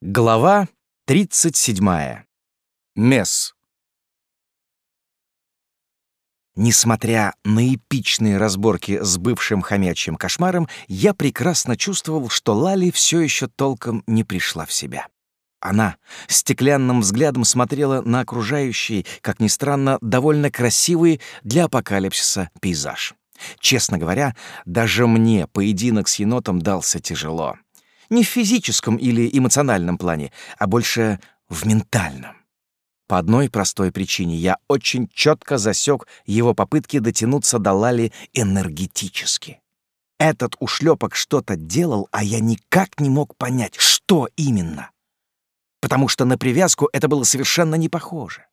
Глава 37. Месс. Несмотря на эпичные разборки с бывшим хомячьим кошмаром, я прекрасно чувствовал, что Лали все еще толком не пришла в себя. Она стеклянным взглядом смотрела на окружающий, как ни странно, довольно красивый для апокалипсиса пейзаж. Честно говоря, даже мне поединок с енотом дался тяжело. Не в физическом или эмоциональном плане, а больше в ментальном. По одной простой причине я очень четко засек его попытки дотянуться до Лали энергетически. Этот ушлепок что-то делал, а я никак не мог понять, что именно. Потому что на привязку это было совершенно не похоже.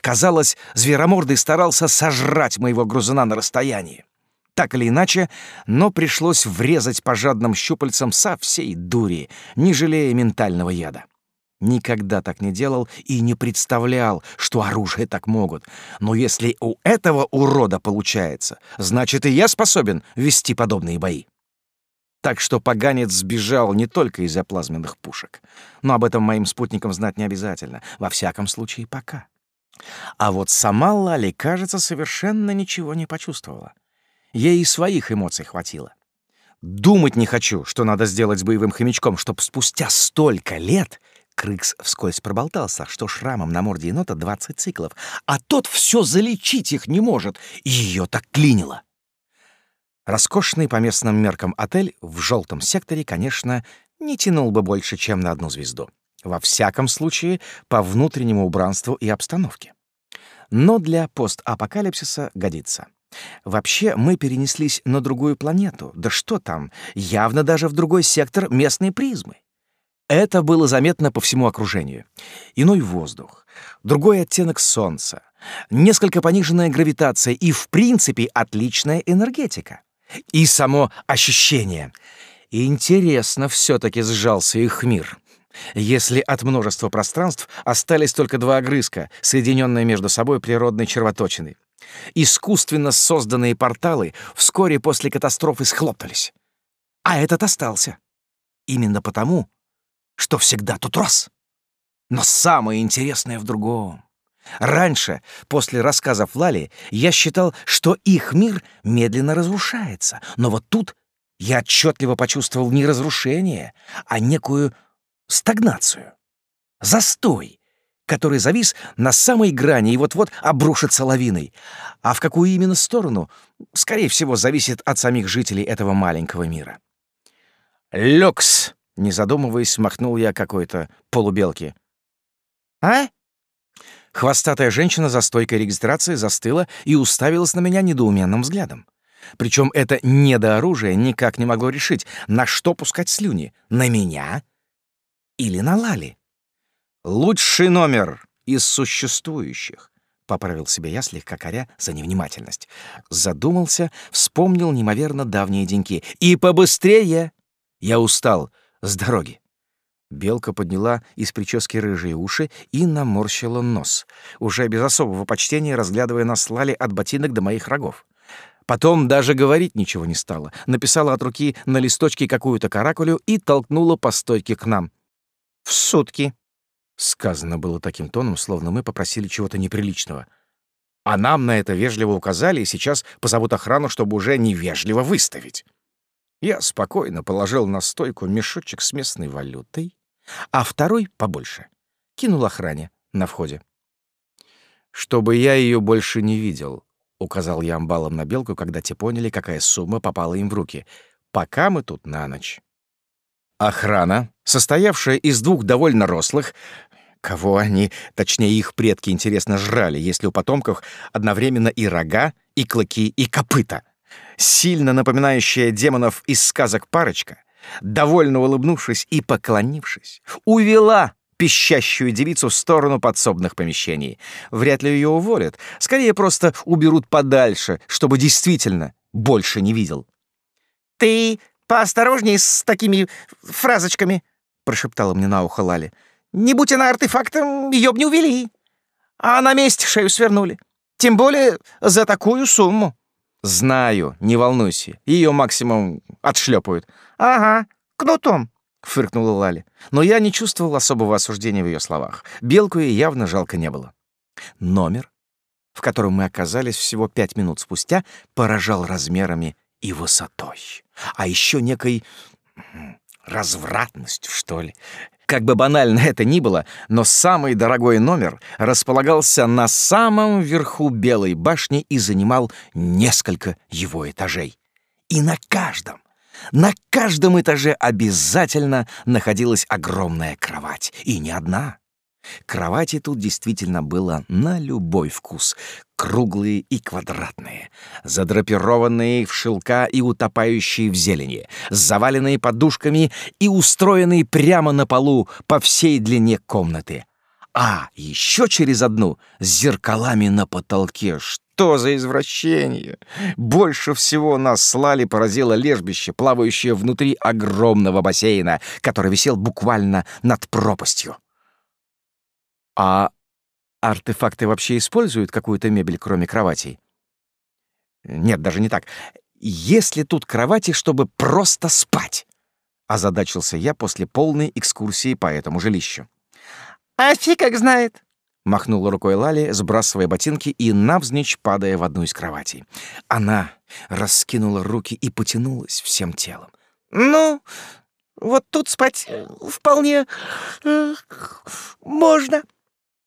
Казалось, зверомордый старался сожрать моего грузуна на расстоянии. Так или иначе, но пришлось врезать по жадным щупальцам со всей дури, не жалея ментального яда. Никогда так не делал и не представлял, что оружие так могут. Но если у этого урода получается, значит и я способен вести подобные бои. Так что поганец сбежал не только из-за плазменных пушек. Но об этом моим спутникам знать не обязательно. Во всяком случае, пока. А вот сама Лали, кажется, совершенно ничего не почувствовала. Ей и своих эмоций хватило. Думать не хочу, что надо сделать с боевым хомячком, чтобы спустя столько лет Крыкс вскользь проболтался, что шрамом на морде енота 20 циклов, а тот все залечить их не может, ее так клинило. Роскошный по местным меркам отель в желтом секторе, конечно, не тянул бы больше, чем на одну звезду. Во всяком случае, по внутреннему убранству и обстановке. Но для постапокалипсиса годится. Вообще, мы перенеслись на другую планету. Да что там, явно даже в другой сектор местной призмы. Это было заметно по всему окружению. Иной воздух, другой оттенок солнца, несколько пониженная гравитация и, в принципе, отличная энергетика. И само ощущение. Интересно все-таки сжался их мир. Если от множества пространств остались только два огрызка, соединенные между собой природной червоточиной. Искусственно созданные порталы вскоре после катастрофы схлопнулись. А этот остался. Именно потому, что всегда тут рос. Но самое интересное в другом. Раньше, после рассказов Лали, я считал, что их мир медленно разрушается. Но вот тут я отчетливо почувствовал не разрушение, а некую стагнацию. Застой, который завис на самой грани и вот-вот обрушится лавиной. А в какую именно сторону, скорее всего, зависит от самих жителей этого маленького мира. «Люкс!» — не задумываясь, махнул я какой-то полубелки. «А?» Хвостатая женщина за стойкой регистрации застыла и уставилась на меня недоуменным взглядом. Причем это недооружие никак не могло решить, на что пускать слюни — на меня или на Лали. «Лучший номер из существующих», — поправил себя я, слегка коря за невнимательность. Задумался, вспомнил неимоверно давние деньки. «И побыстрее!» Я устал с дороги. Белка подняла из прически рыжие уши и наморщила нос, уже без особого почтения разглядывая нас лали от ботинок до моих рогов. Потом даже говорить ничего не стала. Написала от руки на листочке какую-то каракулю и толкнула по стойке к нам. «В сутки», Сказано было таким тоном, словно мы попросили чего-то неприличного. А нам на это вежливо указали, и сейчас позовут охрану, чтобы уже невежливо выставить. Я спокойно положил на стойку мешочек с местной валютой, а второй, побольше, кинул охране на входе. «Чтобы я ее больше не видел», — указал я амбалом на белку, когда те поняли, какая сумма попала им в руки. «Пока мы тут на ночь». Охрана, состоявшая из двух довольно рослых, Кого они, точнее их предки, интересно жрали, если у потомков одновременно и рога, и клыки, и копыта? Сильно напоминающая демонов из сказок парочка, довольно улыбнувшись и поклонившись, увела пищащую девицу в сторону подсобных помещений. Вряд ли ее уволят, скорее просто уберут подальше, чтобы действительно больше не видел. «Ты поосторожней с такими фразочками», — прошептала мне на ухо Лали. Не будь она артефактом, ее б не увели. А на месте шею свернули. Тем более за такую сумму. Знаю, не волнуйся. Ее максимум отшлепают. Ага, кнутом. — фыркнула Лали. Но я не чувствовал особого осуждения в ее словах. Белку ей явно жалко не было. Номер, в котором мы оказались всего пять минут спустя, поражал размерами и высотой. А еще некой развратностью, что ли. Как бы банально это ни было, но самый дорогой номер располагался на самом верху Белой башни и занимал несколько его этажей. И на каждом, на каждом этаже обязательно находилась огромная кровать. И не одна. Кровати тут действительно было на любой вкус. Круглые и квадратные, задрапированные в шелка и утопающие в зелени, заваленные подушками и устроенные прямо на полу по всей длине комнаты. А еще через одну с зеркалами на потолке. Что за извращение? Больше всего нас слали поразило лежбище, плавающее внутри огромного бассейна, который висел буквально над пропастью. А артефакты вообще используют какую-то мебель, кроме кроватей? Нет, даже не так. Есть ли тут кровати, чтобы просто спать? Озадачился я после полной экскурсии по этому жилищу. А фиг как знает. Махнула рукой Лали, сбрасывая ботинки и навзничь падая в одну из кроватей. Она раскинула руки и потянулась всем телом. «Ну, вот тут спать вполне э, можно».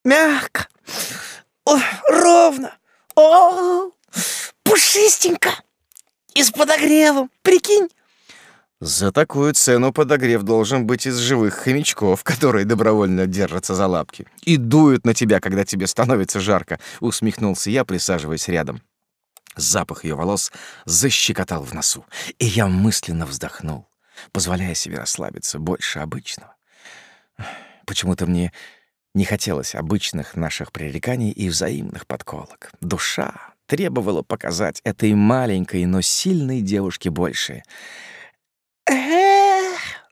Мягко. О, ровно. О, пушистенько. И с подогревом. Прикинь. За такую цену подогрев должен быть из живых хомячков, которые добровольно держатся за лапки и дуют на тебя, когда тебе становится жарко, усмехнулся я, присаживаясь рядом. Запах ее волос защекотал в носу, и я мысленно вздохнул, позволяя себе расслабиться больше обычного. Почему-то мне не хотелось обычных наших пререканий и взаимных подколок. Душа требовала показать этой маленькой, но сильной девушке больше.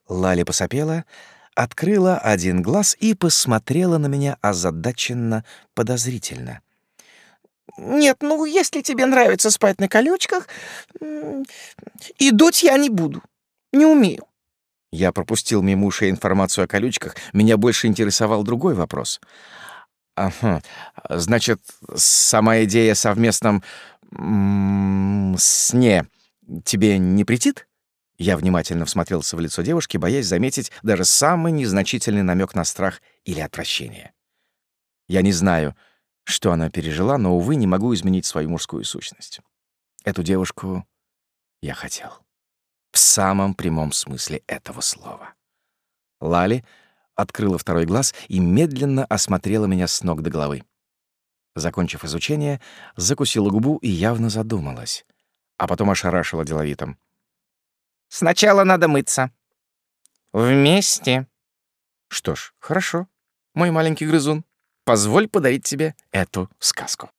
Лали посопела, открыла один глаз и посмотрела на меня озадаченно, подозрительно. «Нет, ну, если тебе нравится спать на колючках, и дуть я не буду. Не умею. Я пропустил мимо ушей информацию о колючках. Меня больше интересовал другой вопрос. Ага. Значит, сама идея о совместном сне тебе не претит? Я внимательно всмотрелся в лицо девушки, боясь заметить даже самый незначительный намек на страх или отвращение. Я не знаю, что она пережила, но, увы, не могу изменить свою мужскую сущность. Эту девушку я хотел в самом прямом смысле этого слова. Лали открыла второй глаз и медленно осмотрела меня с ног до головы. Закончив изучение, закусила губу и явно задумалась, а потом ошарашила деловитом. «Сначала надо мыться. Вместе». «Что ж, хорошо, мой маленький грызун. Позволь подарить тебе эту сказку».